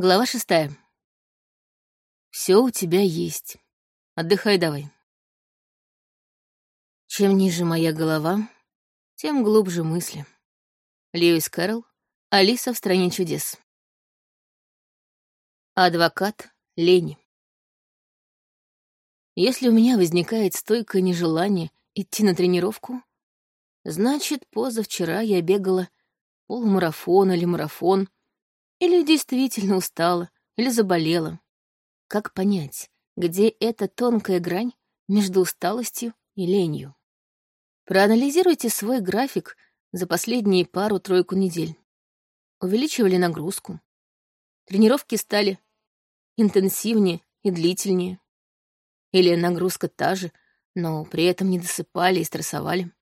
Глава шестая. Все у тебя есть. Отдыхай давай. Чем ниже моя голова, тем глубже мысли. Льюис Кэрролл, Алиса в стране чудес. Адвокат лени. Если у меня возникает стойкое нежелание идти на тренировку, значит, позавчера я бегала полумарафон или марафон, или действительно устала, или заболела. Как понять, где эта тонкая грань между усталостью и ленью? Проанализируйте свой график за последние пару-тройку недель. Увеличивали нагрузку. Тренировки стали интенсивнее и длительнее. Или нагрузка та же, но при этом не досыпали и стрессовали.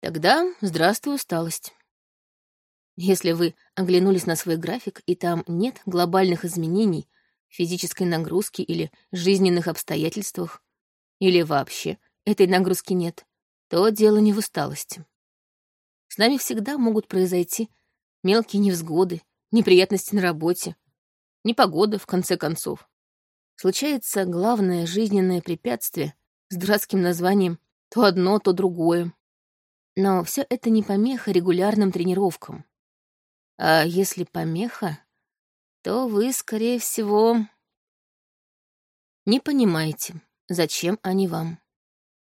Тогда здравствуй усталость. Если вы оглянулись на свой график, и там нет глобальных изменений физической нагрузке или жизненных обстоятельствах, или вообще этой нагрузки нет, то дело не в усталости. С нами всегда могут произойти мелкие невзгоды, неприятности на работе, непогода, в конце концов. Случается главное жизненное препятствие с дурацким названием то одно, то другое. Но все это не помеха регулярным тренировкам. А если помеха, то вы, скорее всего, не понимаете, зачем они вам.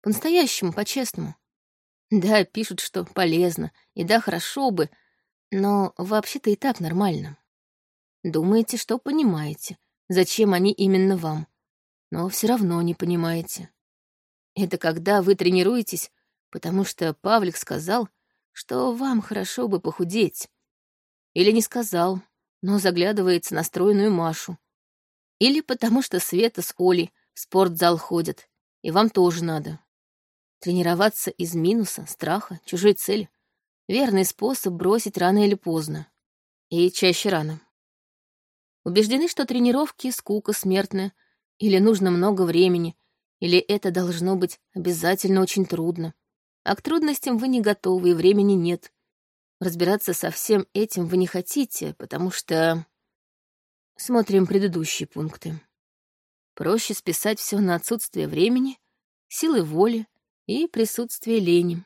По-настоящему, по-честному. Да, пишут, что полезно, и да, хорошо бы, но вообще-то и так нормально. Думаете, что понимаете, зачем они именно вам, но все равно не понимаете. Это когда вы тренируетесь, потому что Павлик сказал, что вам хорошо бы похудеть, или не сказал, но заглядывается на стройную Машу. Или потому что Света с Олей в спортзал ходят, и вам тоже надо. Тренироваться из минуса, страха, чужой цели — верный способ бросить рано или поздно. И чаще рано. Убеждены, что тренировки — скука смертная, или нужно много времени, или это должно быть обязательно очень трудно. А к трудностям вы не готовы, и времени нет. Разбираться со всем этим вы не хотите, потому что... Смотрим предыдущие пункты. Проще списать все на отсутствие времени, силы воли и присутствие лени.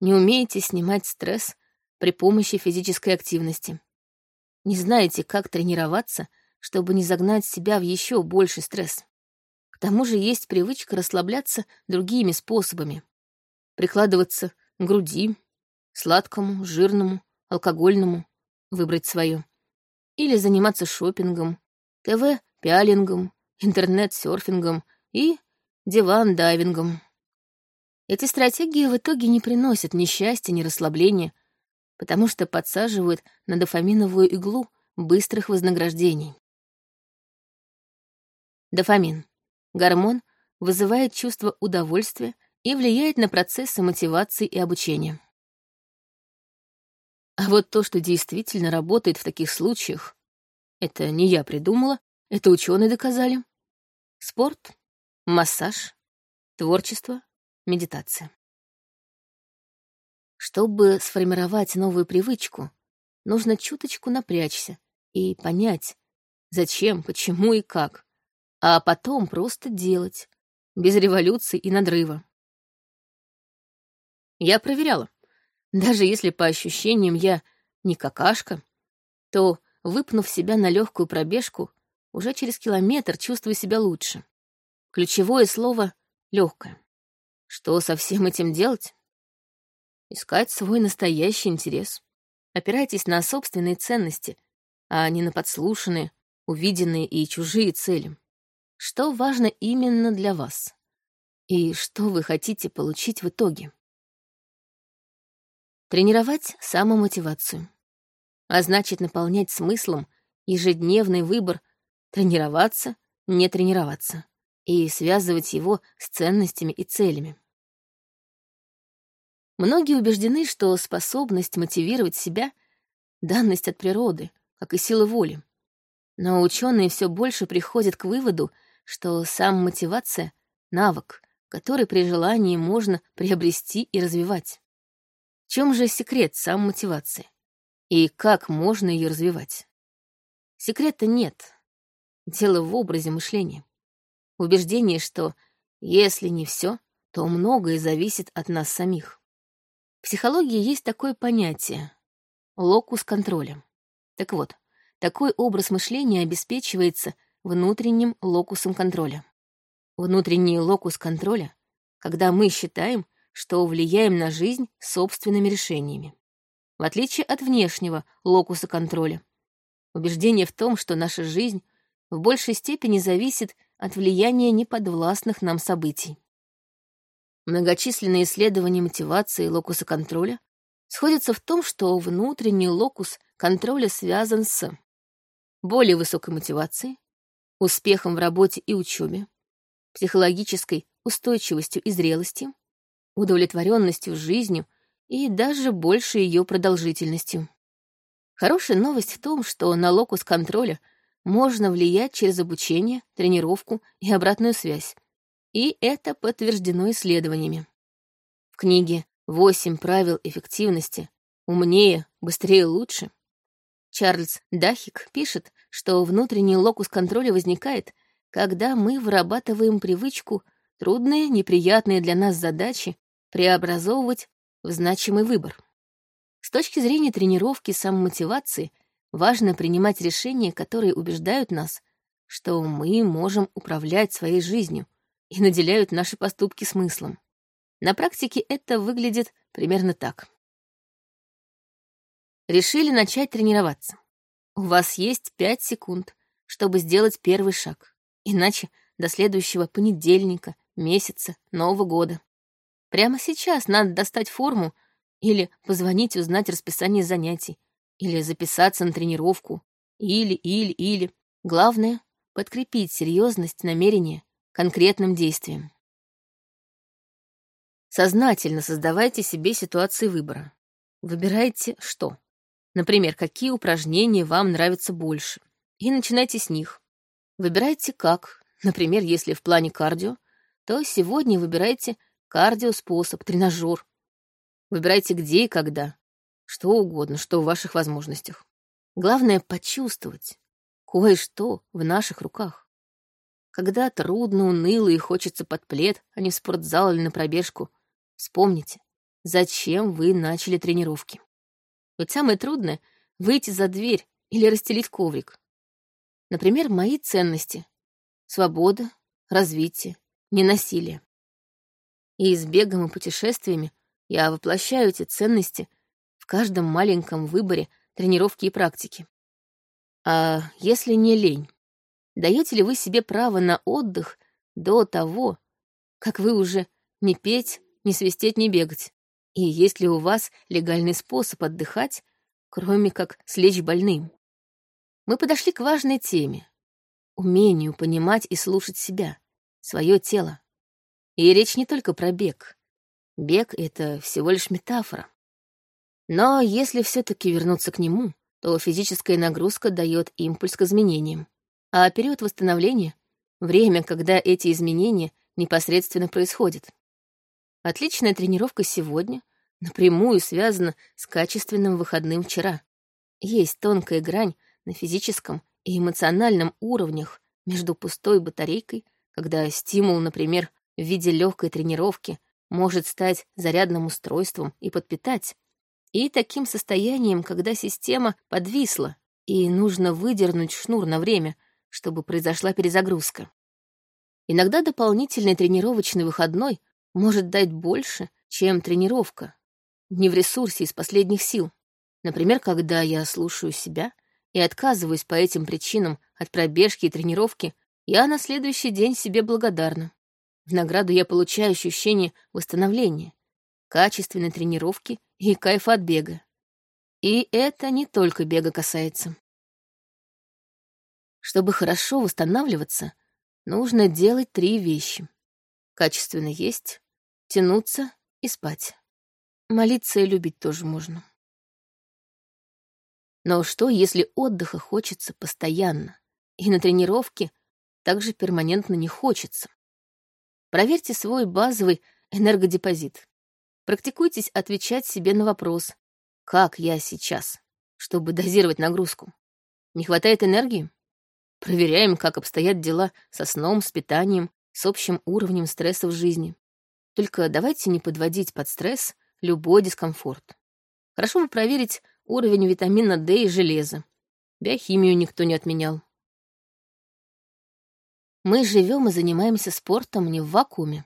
Не умеете снимать стресс при помощи физической активности. Не знаете, как тренироваться, чтобы не загнать себя в еще больший стресс. К тому же есть привычка расслабляться другими способами. Прикладываться к груди, Сладкому, жирному, алкогольному выбрать свое. Или заниматься шопингом, ТВ-пиалингом, интернет-серфингом и диван-дайвингом. Эти стратегии в итоге не приносят ни счастья, ни расслабления, потому что подсаживают на дофаминовую иглу быстрых вознаграждений. Дофамин. Гормон вызывает чувство удовольствия и влияет на процессы мотивации и обучения. А вот то, что действительно работает в таких случаях, это не я придумала, это ученые доказали. Спорт, массаж, творчество, медитация. Чтобы сформировать новую привычку, нужно чуточку напрячься и понять, зачем, почему и как, а потом просто делать, без революции и надрыва. Я проверяла. Даже если по ощущениям я не какашка, то, выпнув себя на легкую пробежку, уже через километр чувствую себя лучше. Ключевое слово — легкое. Что со всем этим делать? Искать свой настоящий интерес. Опирайтесь на собственные ценности, а не на подслушанные, увиденные и чужие цели. Что важно именно для вас? И что вы хотите получить в итоге? Тренировать самомотивацию. А значит, наполнять смыслом ежедневный выбор тренироваться, не тренироваться и связывать его с ценностями и целями. Многие убеждены, что способность мотивировать себя — данность от природы, как и сила воли. Но ученые все больше приходят к выводу, что сам мотивация — навык, который при желании можно приобрести и развивать чем же секрет самомотивации? И как можно ее развивать? Секрета нет. Дело в образе мышления. Убеждение, что если не все, то многое зависит от нас самих. В психологии есть такое понятие — локус контроля. Так вот, такой образ мышления обеспечивается внутренним локусом контроля. Внутренний локус контроля, когда мы считаем, что влияем на жизнь собственными решениями. В отличие от внешнего локуса контроля. Убеждение в том, что наша жизнь в большей степени зависит от влияния неподвластных нам событий. Многочисленные исследования мотивации локуса контроля сходятся в том, что внутренний локус контроля связан с более высокой мотивацией, успехом в работе и учебе, психологической устойчивостью и зрелостью, удовлетворенностью жизнью и даже большей ее продолжительностью. Хорошая новость в том, что на локус контроля можно влиять через обучение, тренировку и обратную связь. И это подтверждено исследованиями. В книге «Восемь правил эффективности. Умнее, быстрее, лучше» Чарльз Дахик пишет, что внутренний локус контроля возникает, когда мы вырабатываем привычку трудные, неприятные для нас задачи преобразовывать в значимый выбор. С точки зрения тренировки самомотивации важно принимать решения, которые убеждают нас, что мы можем управлять своей жизнью и наделяют наши поступки смыслом. На практике это выглядит примерно так. Решили начать тренироваться. У вас есть пять секунд, чтобы сделать первый шаг. Иначе до следующего понедельника, месяца, Нового года. Прямо сейчас надо достать форму или позвонить узнать расписание занятий, или записаться на тренировку, или, или, или. Главное — подкрепить серьезность намерения конкретным действием. Сознательно создавайте себе ситуации выбора. Выбирайте что? Например, какие упражнения вам нравятся больше. И начинайте с них. Выбирайте как. Например, если в плане кардио, то сегодня выбирайте кардиоспособ, тренажер. Выбирайте где и когда. Что угодно, что в ваших возможностях. Главное — почувствовать. Кое-что в наших руках. Когда трудно, уныло и хочется под плед, а не в спортзал или на пробежку, вспомните, зачем вы начали тренировки. Ведь самое трудное — выйти за дверь или расстелить коврик. Например, мои ценности — свобода, развитие, ненасилие. И с бегом и путешествиями я воплощаю эти ценности в каждом маленьком выборе тренировки и практики. А если не лень, даете ли вы себе право на отдых до того, как вы уже не петь, не свистеть, не бегать? И есть ли у вас легальный способ отдыхать, кроме как слечь больным? Мы подошли к важной теме — умению понимать и слушать себя, свое тело. И речь не только про бег. Бег — это всего лишь метафора. Но если все таки вернуться к нему, то физическая нагрузка дает импульс к изменениям. А период восстановления — время, когда эти изменения непосредственно происходят. Отличная тренировка сегодня напрямую связана с качественным выходным вчера. Есть тонкая грань на физическом и эмоциональном уровнях между пустой батарейкой, когда стимул, например, в виде легкой тренировки может стать зарядным устройством и подпитать, и таким состоянием, когда система подвисла, и нужно выдернуть шнур на время, чтобы произошла перезагрузка. Иногда дополнительный тренировочный выходной может дать больше, чем тренировка. Не в ресурсе из последних сил. Например, когда я слушаю себя и отказываюсь по этим причинам от пробежки и тренировки, я на следующий день себе благодарна. В награду я получаю ощущение восстановления, качественной тренировки и кайфа от бега. И это не только бега касается. Чтобы хорошо восстанавливаться, нужно делать три вещи качественно есть, тянуться и спать. Молиться и любить тоже можно. Но что, если отдыха хочется постоянно, и на тренировке также перманентно не хочется? Проверьте свой базовый энергодепозит. Практикуйтесь отвечать себе на вопрос «Как я сейчас?», чтобы дозировать нагрузку. Не хватает энергии? Проверяем, как обстоят дела со сном, с питанием, с общим уровнем стресса в жизни. Только давайте не подводить под стресс любой дискомфорт. Хорошо бы проверить уровень витамина D и железа. Биохимию никто не отменял. Мы живем и занимаемся спортом не в вакууме.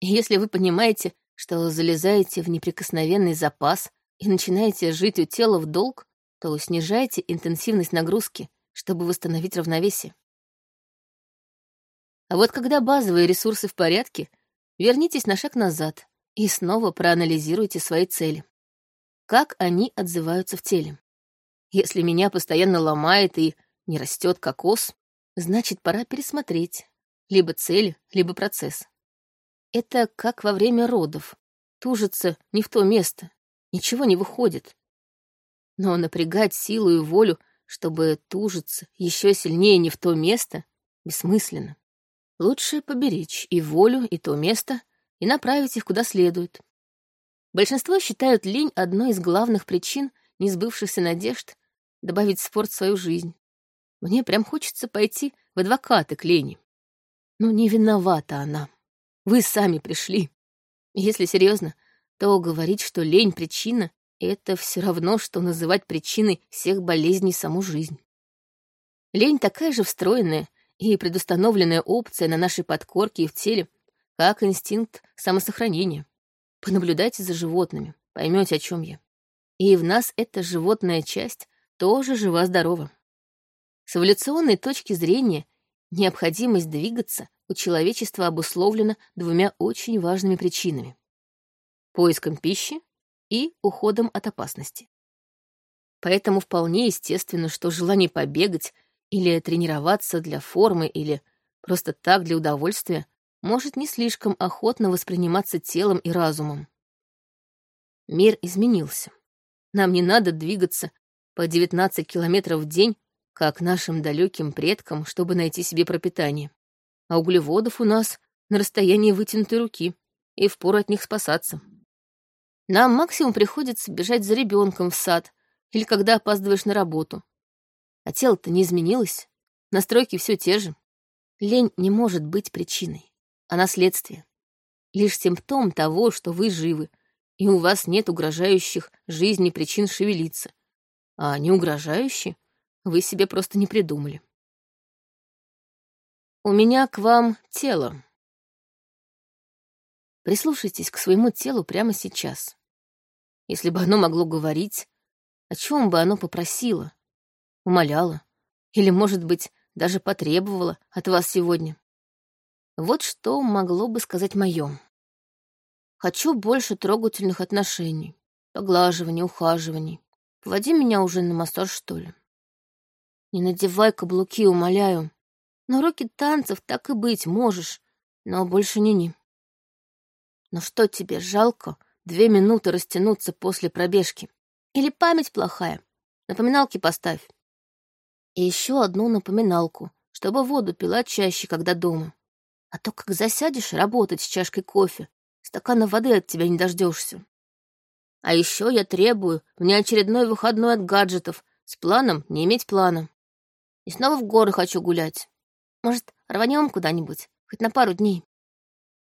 И если вы понимаете, что залезаете в неприкосновенный запас и начинаете жить у тела в долг, то снижайте интенсивность нагрузки, чтобы восстановить равновесие. А вот когда базовые ресурсы в порядке, вернитесь на шаг назад и снова проанализируйте свои цели. Как они отзываются в теле? Если меня постоянно ломает и не растет кокос, значит, пора пересмотреть либо цель, либо процесс. Это как во время родов. Тужится не в то место, ничего не выходит. Но напрягать силу и волю, чтобы тужиться еще сильнее не в то место, бессмысленно. Лучше поберечь и волю, и то место, и направить их куда следует. Большинство считают лень одной из главных причин несбывшихся надежд добавить спорт в свою жизнь. Мне прям хочется пойти в адвокаты к лени. Но не виновата она. Вы сами пришли. Если серьезно, то говорить, что лень — причина, это все равно, что называть причиной всех болезней саму жизнь. Лень такая же встроенная и предустановленная опция на нашей подкорке и в теле, как инстинкт самосохранения. Понаблюдайте за животными, поймете, о чем я. И в нас эта животная часть тоже жива-здорова. С эволюционной точки зрения необходимость двигаться у человечества обусловлена двумя очень важными причинами — поиском пищи и уходом от опасности. Поэтому вполне естественно, что желание побегать или тренироваться для формы или просто так для удовольствия может не слишком охотно восприниматься телом и разумом. Мир изменился. Нам не надо двигаться по 19 километров в день как нашим далеким предкам, чтобы найти себе пропитание. А углеводов у нас на расстоянии вытянутой руки, и впору от них спасаться. Нам максимум приходится бежать за ребенком в сад или когда опаздываешь на работу. А тело-то не изменилось, настройки все те же. Лень не может быть причиной, а наследствие. Лишь симптом того, что вы живы, и у вас нет угрожающих жизни причин шевелиться. А не угрожающие вы себе просто не придумали. У меня к вам тело. Прислушайтесь к своему телу прямо сейчас. Если бы оно могло говорить, о чем бы оно попросило, умоляло, или, может быть, даже потребовало от вас сегодня. Вот что могло бы сказать моё. Хочу больше трогательных отношений, поглаживаний, ухаживаний. Поводи меня уже на массаж, что ли. Не надевай каблуки, умоляю. На уроки танцев так и быть можешь, но больше не-не. Но что тебе, жалко две минуты растянуться после пробежки? Или память плохая? Напоминалки поставь. И еще одну напоминалку, чтобы воду пила чаще, когда дома. А то как засядешь работать с чашкой кофе, стакана воды от тебя не дождешься. А еще я требую внеочередной выходной от гаджетов с планом не иметь плана. И снова в горы хочу гулять. Может, рванем куда-нибудь, хоть на пару дней.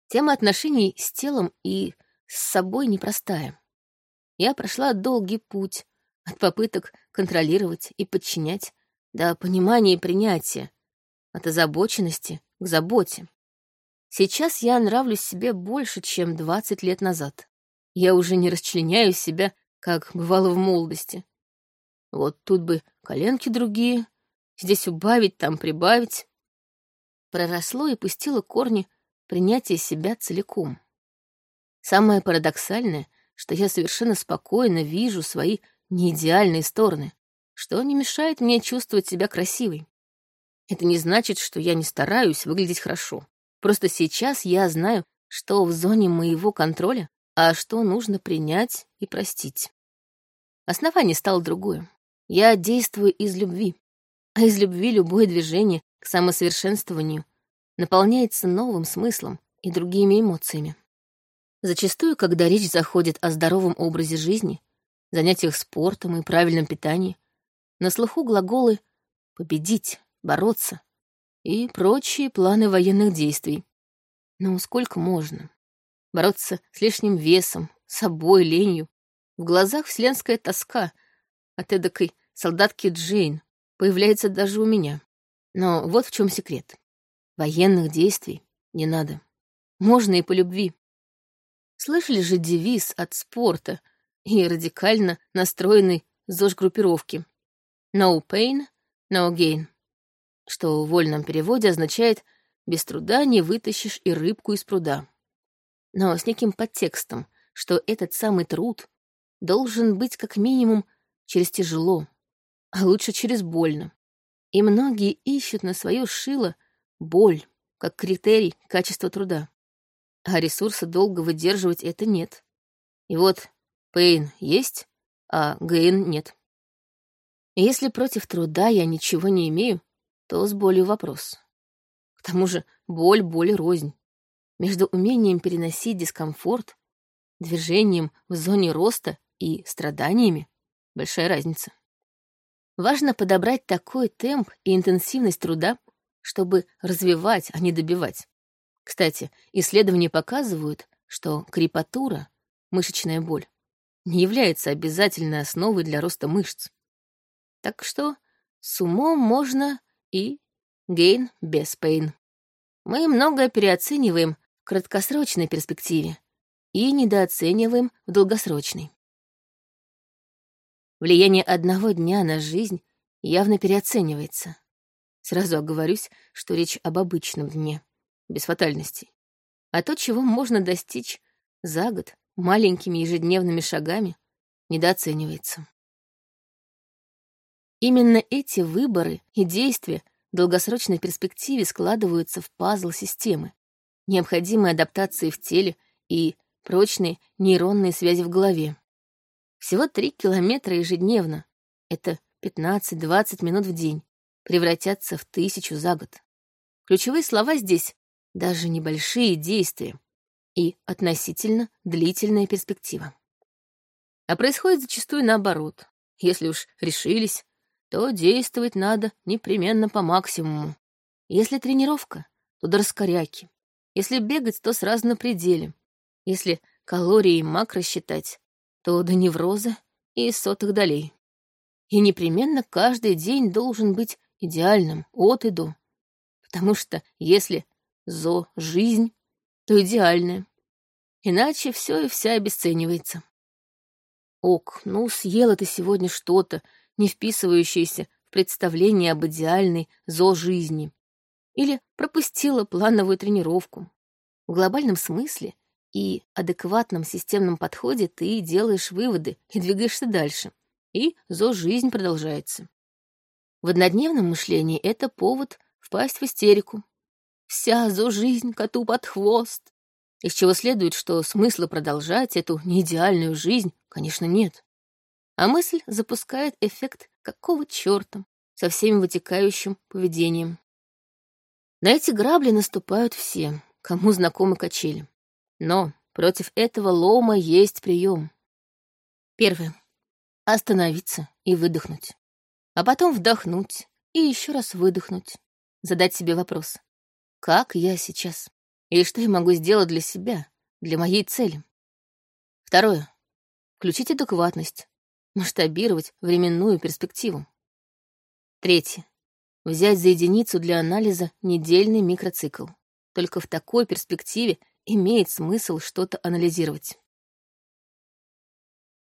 Тема отношений с телом и с собой непростая. Я прошла долгий путь от попыток контролировать и подчинять до понимания и принятия, от озабоченности к заботе. Сейчас я нравлюсь себе больше, чем 20 лет назад. Я уже не расчленяю себя, как бывало в молодости. Вот тут бы коленки другие, Здесь убавить, там прибавить. Проросло и пустило корни принятие себя целиком. Самое парадоксальное, что я совершенно спокойно вижу свои неидеальные стороны, что не мешает мне чувствовать себя красивой. Это не значит, что я не стараюсь выглядеть хорошо. Просто сейчас я знаю, что в зоне моего контроля, а что нужно принять и простить. Основание стало другое. Я действую из любви. А из любви любое движение к самосовершенствованию наполняется новым смыслом и другими эмоциями. Зачастую, когда речь заходит о здоровом образе жизни, занятиях спортом и правильном питании, на слуху глаголы победить, бороться и прочие планы военных действий. Но сколько можно? Бороться с лишним весом, собой, ленью. В глазах вселенская тоска от эдакой солдатки Джейн появляется даже у меня. Но вот в чем секрет. Военных действий не надо. Можно и по любви. Слышали же девиз от спорта и радикально настроенной ЗОЖ-группировки «No pain, no gain», что в вольном переводе означает «без труда не вытащишь и рыбку из пруда». Но с неким подтекстом, что этот самый труд должен быть как минимум через тяжело, а лучше через больно. И многие ищут на свое шило боль как критерий качества труда. А ресурса долго выдерживать это нет. И вот пейн есть, а гейн нет. Если против труда я ничего не имею, то с болью вопрос. К тому же боль, боль рознь. Между умением переносить дискомфорт, движением в зоне роста и страданиями большая разница. Важно подобрать такой темп и интенсивность труда, чтобы развивать, а не добивать. Кстати, исследования показывают, что крепатура, мышечная боль, не является обязательной основой для роста мышц. Так что с умом можно и gain без pain. Мы многое переоцениваем в краткосрочной перспективе и недооцениваем в долгосрочной. Влияние одного дня на жизнь явно переоценивается. Сразу оговорюсь, что речь об обычном дне, без фатальностей. А то, чего можно достичь за год маленькими ежедневными шагами, недооценивается. Именно эти выборы и действия в долгосрочной перспективе складываются в пазл системы, необходимые адаптации в теле и прочные нейронные связи в голове. Всего три километра ежедневно. Это 15-20 минут в день. Превратятся в тысячу за год. Ключевые слова здесь — даже небольшие действия и относительно длительная перспектива. А происходит зачастую наоборот. Если уж решились, то действовать надо непременно по максимуму. Если тренировка, то до раскоряки. Если бегать, то сразу на пределе. Если калории и макро считать, то до невроза и сотых долей. И непременно каждый день должен быть идеальным от и до. Потому что если зо — жизнь, то идеальная. Иначе все и вся обесценивается. Ок, ну съела ты сегодня что-то, не вписывающееся в представление об идеальной зо-жизни. Или пропустила плановую тренировку. В глобальном смысле и адекватном системном подходе ты делаешь выводы и двигаешься дальше, и зо-жизнь продолжается. В однодневном мышлении это повод впасть в истерику. Вся зо-жизнь коту под хвост. Из чего следует, что смысла продолжать эту неидеальную жизнь, конечно, нет. А мысль запускает эффект какого черта со всем вытекающим поведением. На эти грабли наступают все, кому знакомы качели. Но против этого лома есть прием. Первое. Остановиться и выдохнуть. А потом вдохнуть и еще раз выдохнуть. Задать себе вопрос. Как я сейчас? И что я могу сделать для себя, для моей цели? Второе. Включить адекватность. Масштабировать временную перспективу. Третье. Взять за единицу для анализа недельный микроцикл. Только в такой перспективе имеет смысл что-то анализировать.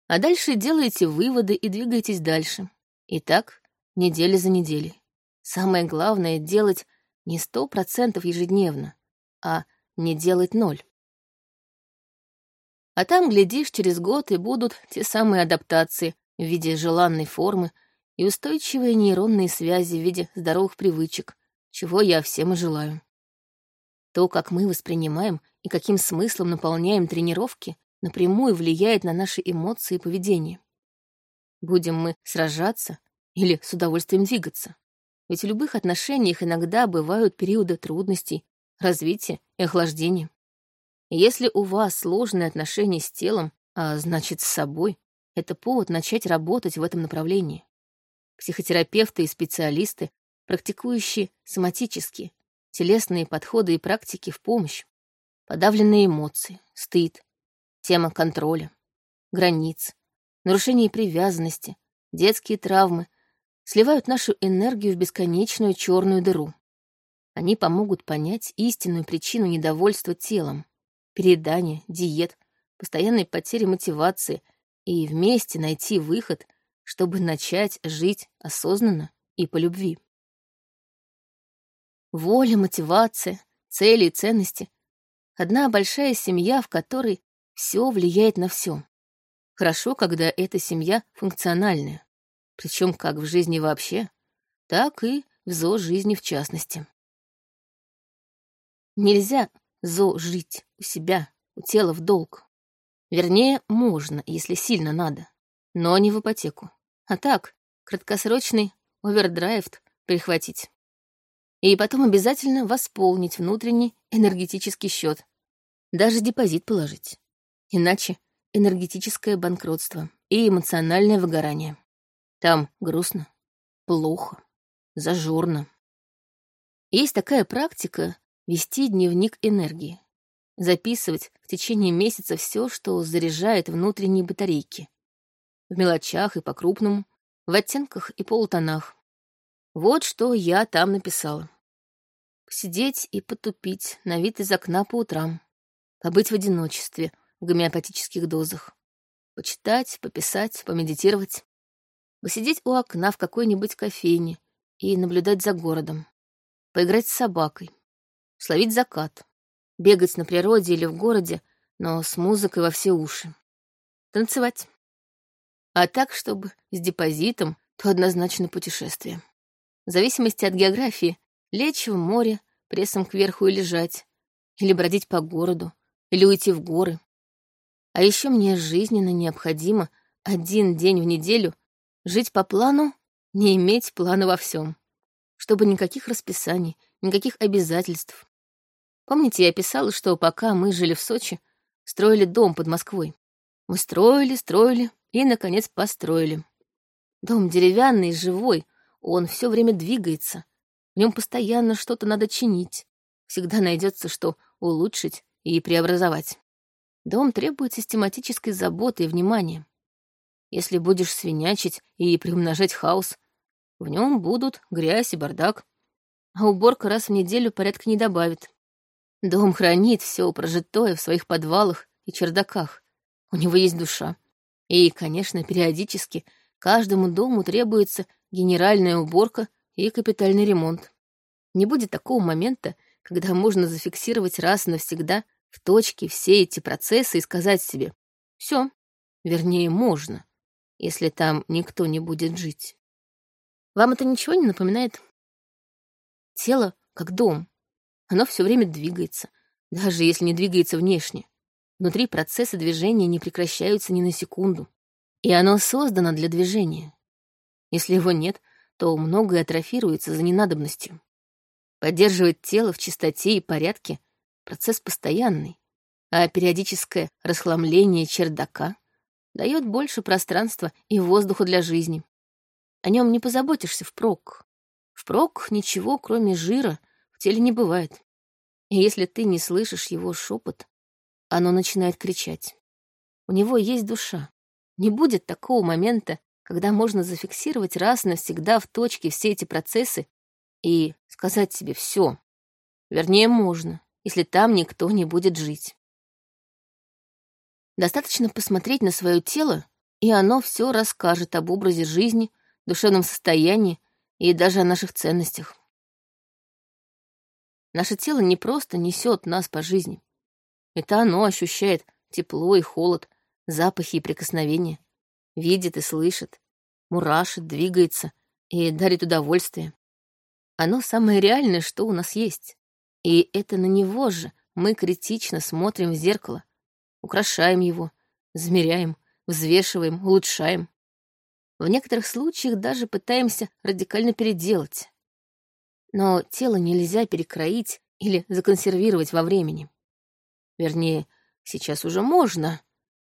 А дальше делаете выводы и двигаетесь дальше. И так, неделя за неделей. Самое главное — делать не сто процентов ежедневно, а не делать ноль. А там, глядишь, через год и будут те самые адаптации в виде желанной формы и устойчивые нейронные связи в виде здоровых привычек, чего я всем и желаю. То, как мы воспринимаем и каким смыслом наполняем тренировки, напрямую влияет на наши эмоции и поведение. Будем мы сражаться или с удовольствием двигаться? Ведь в любых отношениях иногда бывают периоды трудностей, развития и охлаждения. Если у вас сложные отношения с телом, а значит, с собой, это повод начать работать в этом направлении. Психотерапевты и специалисты практикующие соматические, телесные подходы и практики в помощь. Подавленные эмоции, стыд, тема контроля, границ, нарушение привязанности, детские травмы сливают нашу энергию в бесконечную черную дыру. Они помогут понять истинную причину недовольства телом, переедания, диет, постоянной потери мотивации и вместе найти выход, чтобы начать жить осознанно и по любви. Воля, мотивация, цели и ценности — одна большая семья, в которой все влияет на все. Хорошо, когда эта семья функциональная, причем как в жизни вообще, так и в зо-жизни в частности. Нельзя зо-жить у себя, у тела в долг. Вернее, можно, если сильно надо, но не в ипотеку. А так, краткосрочный овердрайв перехватить. И потом обязательно восполнить внутренний энергетический счет. Даже депозит положить. Иначе энергетическое банкротство и эмоциональное выгорание. Там грустно, плохо, зажорно. Есть такая практика вести дневник энергии. Записывать в течение месяца все, что заряжает внутренние батарейки. В мелочах и по-крупному, в оттенках и полутонах. Вот что я там написала. Посидеть и потупить на вид из окна по утрам. Побыть в одиночестве в гомеопатических дозах. Почитать, пописать, помедитировать. Посидеть у окна в какой-нибудь кофейне и наблюдать за городом. Поиграть с собакой. Словить закат бегать на природе или в городе, но с музыкой во все уши. Танцевать. А так, чтобы с депозитом, то однозначно путешествие. В зависимости от географии, лечь в море, прессом кверху и лежать, или бродить по городу, или уйти в горы. А еще мне жизненно необходимо один день в неделю жить по плану, не иметь плана во всем, чтобы никаких расписаний, никаких обязательств, Помните, я писала, что пока мы жили в Сочи, строили дом под Москвой. Мы строили, строили и, наконец, построили. Дом деревянный, живой, он все время двигается. В нем постоянно что-то надо чинить. Всегда найдется, что улучшить и преобразовать. Дом требует систематической заботы и внимания. Если будешь свинячить и приумножать хаос, в нем будут грязь и бардак, а уборка раз в неделю порядка не добавит. Дом хранит все прожитое в своих подвалах и чердаках. У него есть душа. И, конечно, периодически каждому дому требуется генеральная уборка и капитальный ремонт. Не будет такого момента, когда можно зафиксировать раз и навсегда в точке все эти процессы и сказать себе «все». Вернее, можно, если там никто не будет жить. Вам это ничего не напоминает? Тело как дом, оно все время двигается, даже если не двигается внешне. Внутри процессы движения не прекращаются ни на секунду. И оно создано для движения. Если его нет, то многое атрофируется за ненадобностью. Поддерживать тело в чистоте и порядке — процесс постоянный, а периодическое расхламление чердака дает больше пространства и воздуха для жизни. О нем не позаботишься впрок. Впрок ничего, кроме жира, в теле не бывает. И если ты не слышишь его шепот, оно начинает кричать. У него есть душа. Не будет такого момента, когда можно зафиксировать раз навсегда в точке все эти процессы и сказать себе все. Вернее, можно, если там никто не будет жить. Достаточно посмотреть на свое тело, и оно все расскажет об образе жизни, душевном состоянии и даже о наших ценностях. Наше тело не просто несет нас по жизни. Это оно ощущает тепло и холод, запахи и прикосновения, видит и слышит, мурашит, двигается и дарит удовольствие. Оно самое реальное, что у нас есть. И это на него же мы критично смотрим в зеркало, украшаем его, замеряем, взвешиваем, улучшаем. В некоторых случаях даже пытаемся радикально переделать. Но тело нельзя перекроить или законсервировать во времени. Вернее, сейчас уже можно,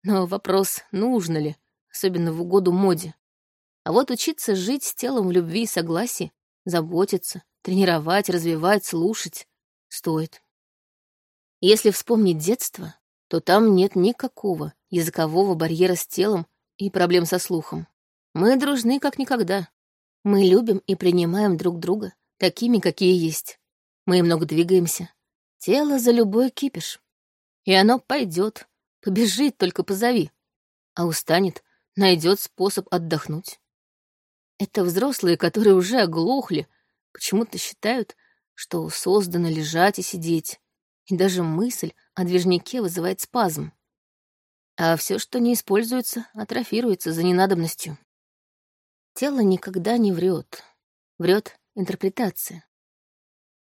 но вопрос, нужно ли, особенно в угоду моде. А вот учиться жить с телом в любви и согласии заботиться, тренировать, развивать, слушать стоит. Если вспомнить детство, то там нет никакого языкового барьера с телом и проблем со слухом. Мы дружны как никогда. Мы любим и принимаем друг друга такими, какие есть. Мы много двигаемся. Тело за любой кипиш. И оно пойдет, побежит, только позови. А устанет, найдет способ отдохнуть. Это взрослые, которые уже оглохли, почему-то считают, что создано лежать и сидеть. И даже мысль о движнике вызывает спазм. А все, что не используется, атрофируется за ненадобностью. Тело никогда не врет. Врет интерпретация.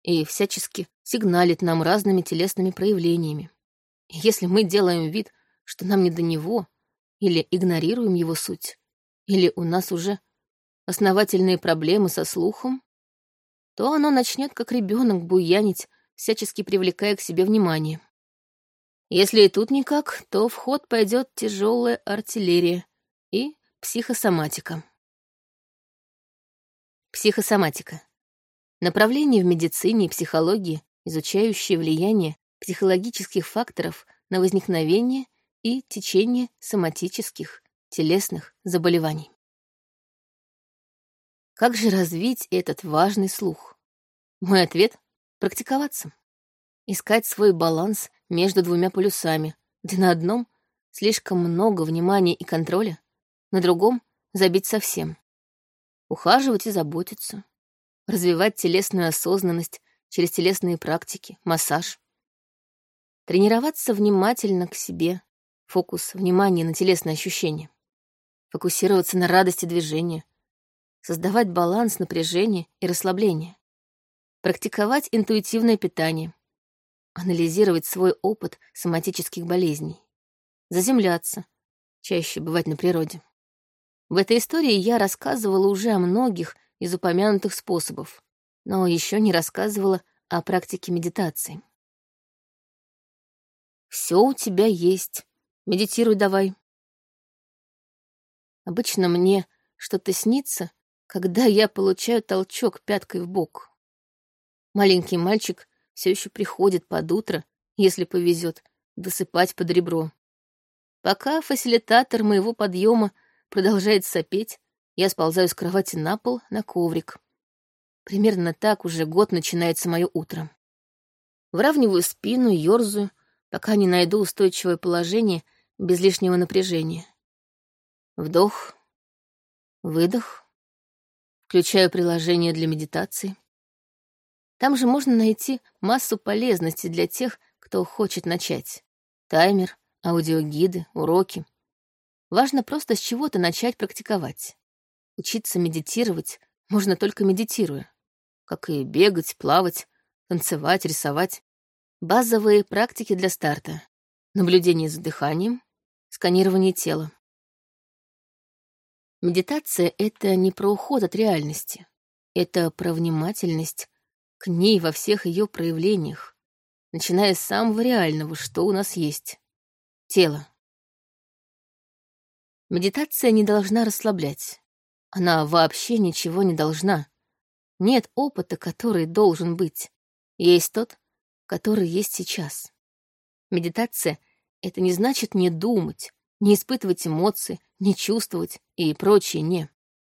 И всячески сигналит нам разными телесными проявлениями. И если мы делаем вид, что нам не до него, или игнорируем его суть, или у нас уже основательные проблемы со слухом, то оно начнет как ребенок буянить, всячески привлекая к себе внимание. Если и тут никак, то в ход пойдет тяжелая артиллерия и психосоматика. Психосоматика. Направление в медицине и психологии, изучающее влияние психологических факторов на возникновение и течение соматических, телесных заболеваний. Как же развить этот важный слух? Мой ответ — практиковаться. Искать свой баланс между двумя полюсами, где на одном слишком много внимания и контроля, на другом — забить совсем. Ухаживать и заботиться. Развивать телесную осознанность через телесные практики, массаж. Тренироваться внимательно к себе, фокус внимания на телесные ощущения. Фокусироваться на радости движения, создавать баланс напряжения и расслабления, практиковать интуитивное питание, анализировать свой опыт соматических болезней, заземляться, чаще бывать на природе. В этой истории я рассказывала уже о многих из упомянутых способов, но еще не рассказывала о практике медитации. Все у тебя есть. Медитируй давай. Обычно мне что-то снится, когда я получаю толчок пяткой в бок. Маленький мальчик все еще приходит под утро, если повезет, досыпать под ребро. Пока фасилитатор моего подъема продолжает сопеть, я сползаю с кровати на пол, на коврик. Примерно так уже год начинается мое утро. Выравниваю спину, ёрзаю, пока не найду устойчивое положение без лишнего напряжения. Вдох, выдох. Включаю приложение для медитации. Там же можно найти массу полезностей для тех, кто хочет начать. Таймер, аудиогиды, уроки. Важно просто с чего-то начать практиковать. Учиться медитировать можно только медитируя. Как и бегать, плавать, танцевать, рисовать. Базовые практики для старта. Наблюдение за дыханием, сканирование тела. Медитация — это не про уход от реальности. Это про внимательность к ней во всех ее проявлениях, начиная с самого реального, что у нас есть — тело. Медитация не должна расслаблять. Она вообще ничего не должна. Нет опыта, который должен быть. Есть тот, который есть сейчас. Медитация — это не значит не думать, не испытывать эмоции, не чувствовать и прочее не.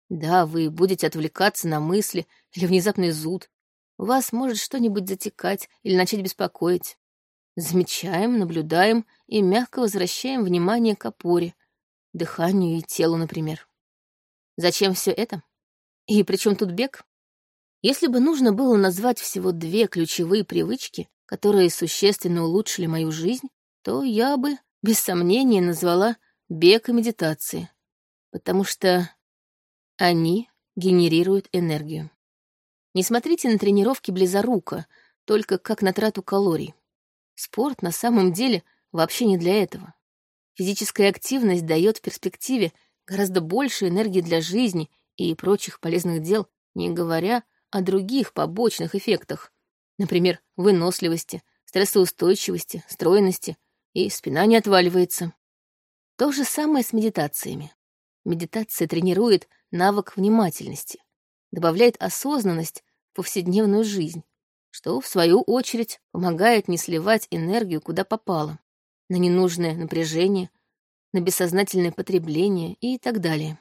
Да, вы будете отвлекаться на мысли или внезапный зуд. У вас может что-нибудь затекать или начать беспокоить. Замечаем, наблюдаем и мягко возвращаем внимание к опоре, дыханию и телу, например. Зачем все это? И при чем тут бег? Если бы нужно было назвать всего две ключевые привычки, которые существенно улучшили мою жизнь, то я бы без сомнения назвала бег и медитации, потому что они генерируют энергию. Не смотрите на тренировки близоруко, только как на трату калорий. Спорт на самом деле вообще не для этого. Физическая активность дает в перспективе гораздо больше энергии для жизни и прочих полезных дел, не говоря о других побочных эффектах, например, выносливости, стрессоустойчивости, стройности и спина не отваливается. То же самое с медитациями. Медитация тренирует навык внимательности, добавляет осознанность в повседневную жизнь, что, в свою очередь, помогает не сливать энергию куда попало, на ненужное напряжение, на бессознательное потребление и так далее.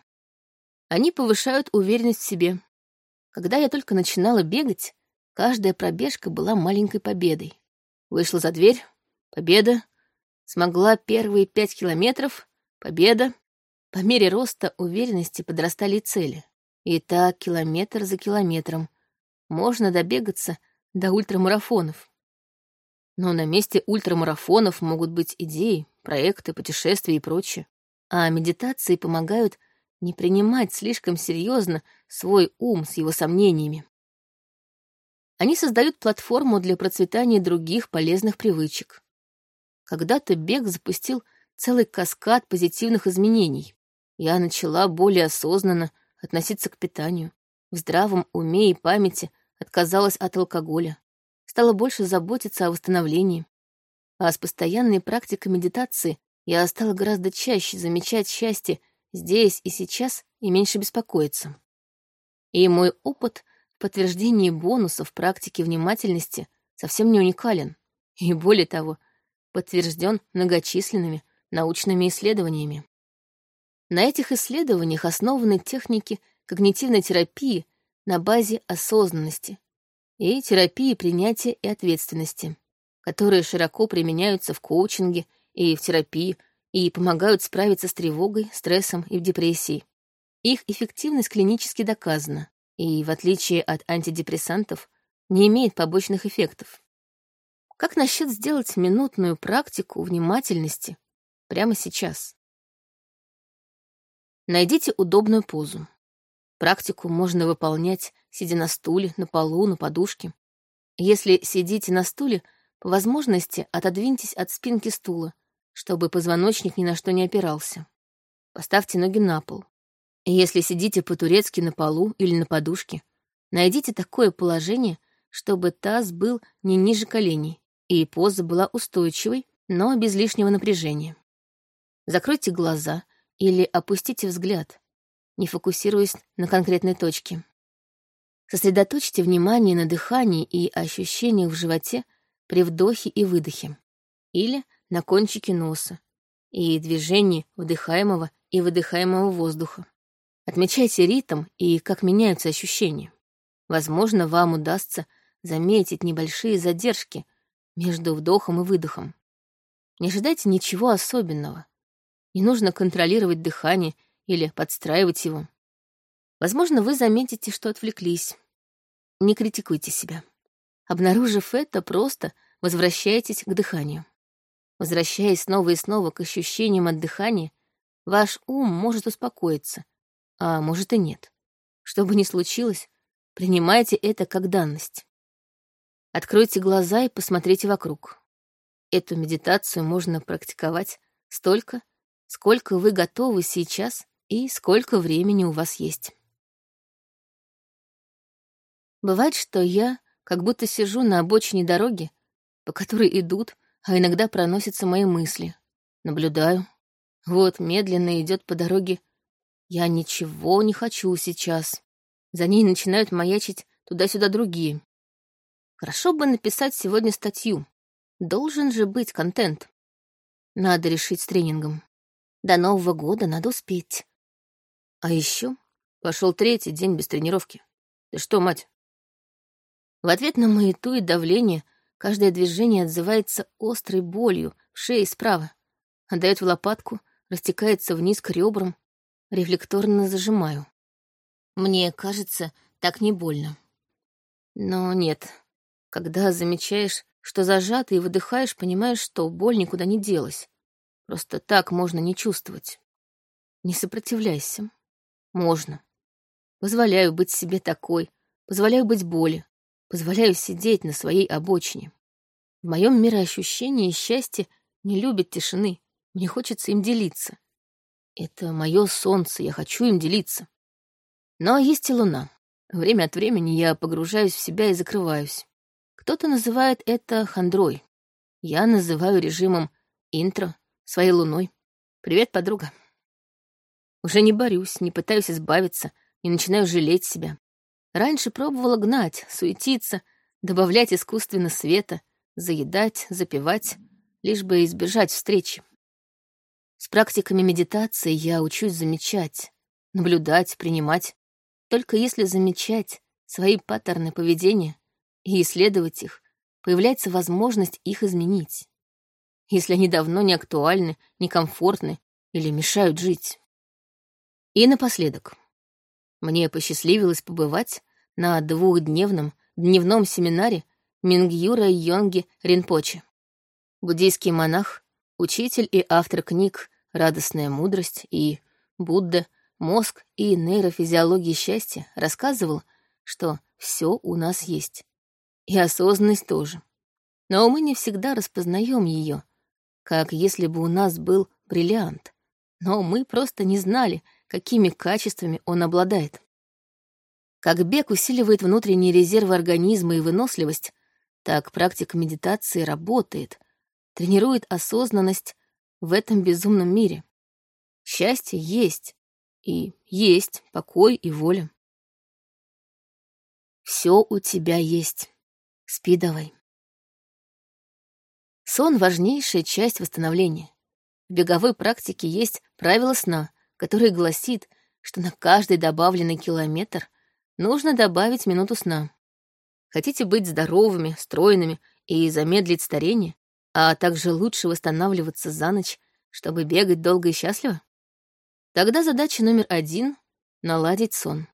Они повышают уверенность в себе. Когда я только начинала бегать, каждая пробежка была маленькой победой. Вышла за дверь — победа. Смогла первые пять километров — победа. По мере роста уверенности подрастали цели. И так километр за километром. Можно добегаться до ультрамарафонов. Но на месте ультрамарафонов могут быть идеи, проекты, путешествия и прочее. А медитации помогают не принимать слишком серьезно свой ум с его сомнениями. Они создают платформу для процветания других полезных привычек. Когда-то бег запустил целый каскад позитивных изменений. Я начала более осознанно относиться к питанию. В здравом уме и памяти отказалась от алкоголя. Стала больше заботиться о восстановлении. А с постоянной практикой медитации я стала гораздо чаще замечать счастье здесь и сейчас и меньше беспокоиться. И мой опыт в подтверждении бонусов практики внимательности совсем не уникален. И более того, подтвержден многочисленными научными исследованиями. На этих исследованиях основаны техники когнитивной терапии на базе осознанности и терапии принятия и ответственности, которые широко применяются в коучинге и в терапии и помогают справиться с тревогой, стрессом и депрессией. Их эффективность клинически доказана и, в отличие от антидепрессантов, не имеет побочных эффектов. Как насчет сделать минутную практику внимательности прямо сейчас? Найдите удобную позу. Практику можно выполнять, сидя на стуле, на полу, на подушке. Если сидите на стуле, по возможности отодвиньтесь от спинки стула чтобы позвоночник ни на что не опирался. Поставьте ноги на пол. Если сидите по-турецки на полу или на подушке, найдите такое положение, чтобы таз был не ниже коленей, и поза была устойчивой, но без лишнего напряжения. Закройте глаза или опустите взгляд, не фокусируясь на конкретной точке. Сосредоточьте внимание на дыхании и ощущениях в животе при вдохе и выдохе. Или на кончике носа и движении вдыхаемого и выдыхаемого воздуха. Отмечайте ритм и как меняются ощущения. Возможно, вам удастся заметить небольшие задержки между вдохом и выдохом. Не ожидайте ничего особенного. Не нужно контролировать дыхание или подстраивать его. Возможно, вы заметите, что отвлеклись. Не критикуйте себя. Обнаружив это, просто возвращайтесь к дыханию. Возвращаясь снова и снова к ощущениям от дыхания, ваш ум может успокоиться, а может и нет. Что бы ни случилось, принимайте это как данность. Откройте глаза и посмотрите вокруг. Эту медитацию можно практиковать столько, сколько вы готовы сейчас и сколько времени у вас есть. Бывает, что я как будто сижу на обочине дороги, по которой идут а иногда проносятся мои мысли. Наблюдаю. Вот медленно идет по дороге. Я ничего не хочу сейчас. За ней начинают маячить туда-сюда другие. Хорошо бы написать сегодня статью. Должен же быть контент. Надо решить с тренингом. До Нового года надо успеть. А еще пошел третий день без тренировки. Ты что, мать? В ответ на маяту и давление Каждое движение отзывается острой болью в шее справа, отдает в лопатку, растекается вниз к ребрам. Рефлекторно зажимаю. Мне кажется, так не больно. Но нет. Когда замечаешь, что зажато и выдыхаешь, понимаешь, что боль никуда не делась. Просто так можно не чувствовать. Не сопротивляйся. Можно. Позволяю быть себе такой, позволяю быть боли, позволяю сидеть на своей обочине. В моем мироощущении счастье не любит тишины, мне хочется им делиться. Это мое солнце, я хочу им делиться. Но есть и луна. Время от времени я погружаюсь в себя и закрываюсь. Кто-то называет это хандрой. Я называю режимом интро, своей луной. Привет, подруга. Уже не борюсь, не пытаюсь избавиться, не начинаю жалеть себя. Раньше пробовала гнать, суетиться, добавлять искусственно света, заедать, запивать, лишь бы избежать встречи. С практиками медитации я учусь замечать, наблюдать, принимать. Только если замечать свои паттерны поведения и исследовать их, появляется возможность их изменить. Если они давно не актуальны, некомфортны или мешают жить. И напоследок. Мне посчастливилось побывать на двухдневном дневном семинаре Мингюра Йонги Ринпоче. Буддийский монах, учитель и автор книг «Радостная мудрость» и «Будда. Мозг и нейрофизиология счастья» рассказывал, что все у нас есть. И осознанность тоже. Но мы не всегда распознаем ее, как если бы у нас был бриллиант. Но мы просто не знали, какими качествами он обладает. Как бег усиливает внутренние резервы организма и выносливость, так практика медитации работает, тренирует осознанность в этом безумном мире. Счастье есть, и есть покой и воля. Все у тебя есть. Спи давай. Сон — важнейшая часть восстановления. В беговой практике есть правило сна, которое гласит, что на каждый добавленный километр нужно добавить минуту сна. Хотите быть здоровыми, стройными и замедлить старение, а также лучше восстанавливаться за ночь, чтобы бегать долго и счастливо? Тогда задача номер один — наладить сон.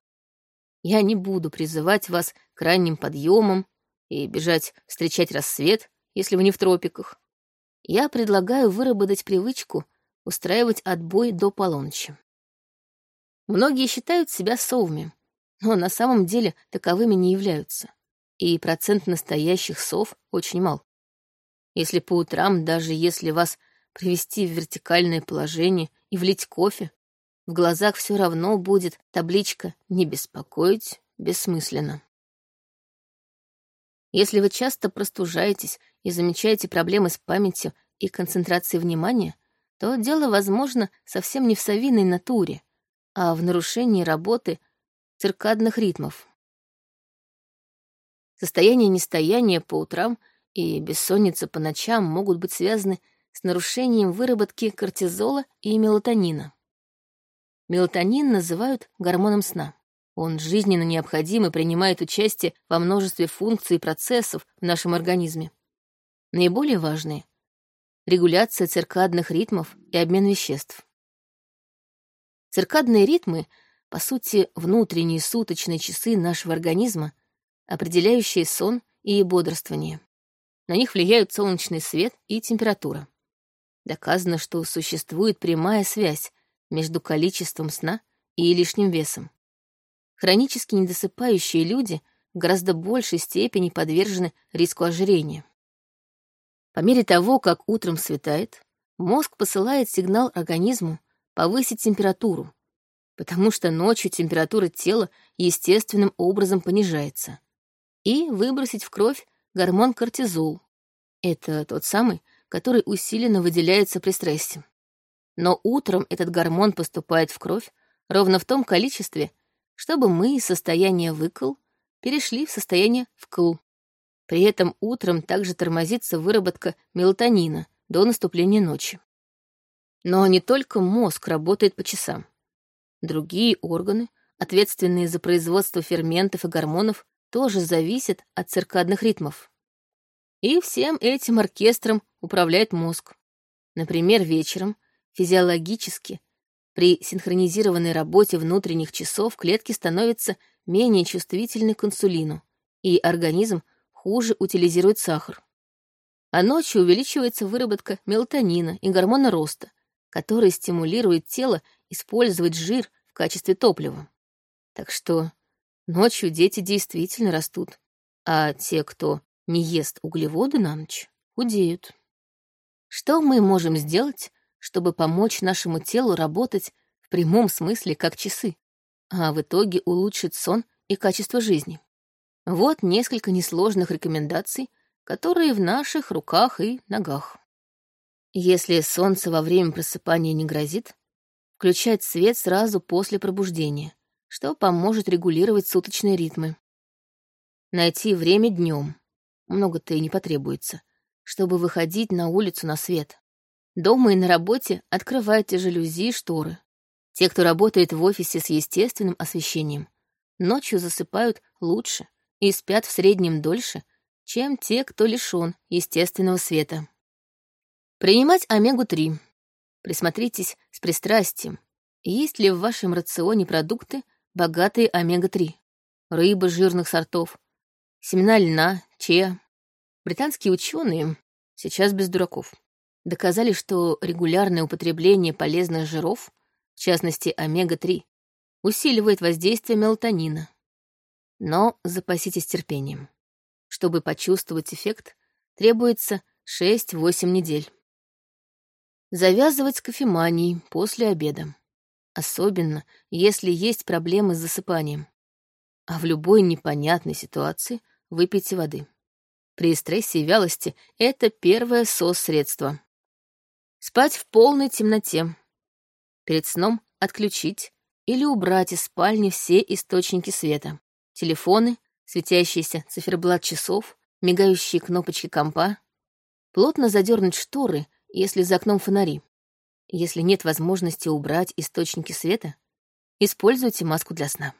Я не буду призывать вас к ранним подъемам и бежать встречать рассвет, если вы не в тропиках. Я предлагаю выработать привычку устраивать отбой до полуночи. Многие считают себя совами, но на самом деле таковыми не являются, и процент настоящих сов очень мал. Если по утрам, даже если вас привести в вертикальное положение и влить кофе, в глазах все равно будет табличка «Не беспокоить» бессмысленно. Если вы часто простужаетесь и замечаете проблемы с памятью и концентрацией внимания, то дело, возможно, совсем не в совиной натуре, а в нарушении работы циркадных ритмов. Состояние нестояния по утрам и бессонница по ночам могут быть связаны с нарушением выработки кортизола и мелатонина. Мелатонин называют гормоном сна. Он жизненно необходим и принимает участие во множестве функций и процессов в нашем организме. Наиболее важные — регуляция циркадных ритмов и обмен веществ. Циркадные ритмы, по сути, внутренние суточные часы нашего организма, определяющие сон и бодрствование. На них влияют солнечный свет и температура. Доказано, что существует прямая связь между количеством сна и лишним весом. Хронически недосыпающие люди в гораздо большей степени подвержены риску ожирения. По мере того, как утром светает, мозг посылает сигнал организму повысить температуру, потому что ночью температура тела естественным образом понижается, и выбросить в кровь гормон кортизол. Это тот самый, который усиленно выделяется при стрессе. Но утром этот гормон поступает в кровь ровно в том количестве, чтобы мы из состояния выкл перешли в состояние вкл. При этом утром также тормозится выработка мелатонина до наступления ночи. Но не только мозг работает по часам. Другие органы, ответственные за производство ферментов и гормонов, тоже зависят от циркадных ритмов. И всем этим оркестром управляет мозг. Например, вечером Физиологически, при синхронизированной работе внутренних часов клетки становятся менее чувствительны к инсулину, и организм хуже утилизирует сахар. А ночью увеличивается выработка мелатонина и гормона роста, который стимулирует тело использовать жир в качестве топлива. Так что ночью дети действительно растут, а те, кто не ест углеводы на ночь, худеют. Что мы можем сделать, чтобы помочь нашему телу работать в прямом смысле как часы, а в итоге улучшить сон и качество жизни. Вот несколько несложных рекомендаций, которые в наших руках и ногах. Если солнце во время просыпания не грозит, включать свет сразу после пробуждения, что поможет регулировать суточные ритмы. Найти время днем. Много-то и не потребуется, чтобы выходить на улицу на свет. Дома и на работе открывайте жалюзи и шторы. Те, кто работает в офисе с естественным освещением, ночью засыпают лучше и спят в среднем дольше, чем те, кто лишён естественного света. Принимать омегу-3. Присмотритесь с пристрастием. Есть ли в вашем рационе продукты, богатые омега-3? Рыба жирных сортов, семена льна, чеа. Британские ученые, сейчас без дураков, доказали, что регулярное употребление полезных жиров, в частности омега-3, усиливает воздействие мелатонина. Но запаситесь терпением. Чтобы почувствовать эффект, требуется 6-8 недель. Завязывать с кофеманией после обеда. Особенно, если есть проблемы с засыпанием. А в любой непонятной ситуации выпейте воды. При стрессе и вялости это первое сос-средство. Спать в полной темноте. Перед сном отключить или убрать из спальни все источники света. Телефоны, светящийся циферблат часов, мигающие кнопочки компа. Плотно задернуть шторы если за окном фонари. Если нет возможности убрать источники света, используйте маску для сна.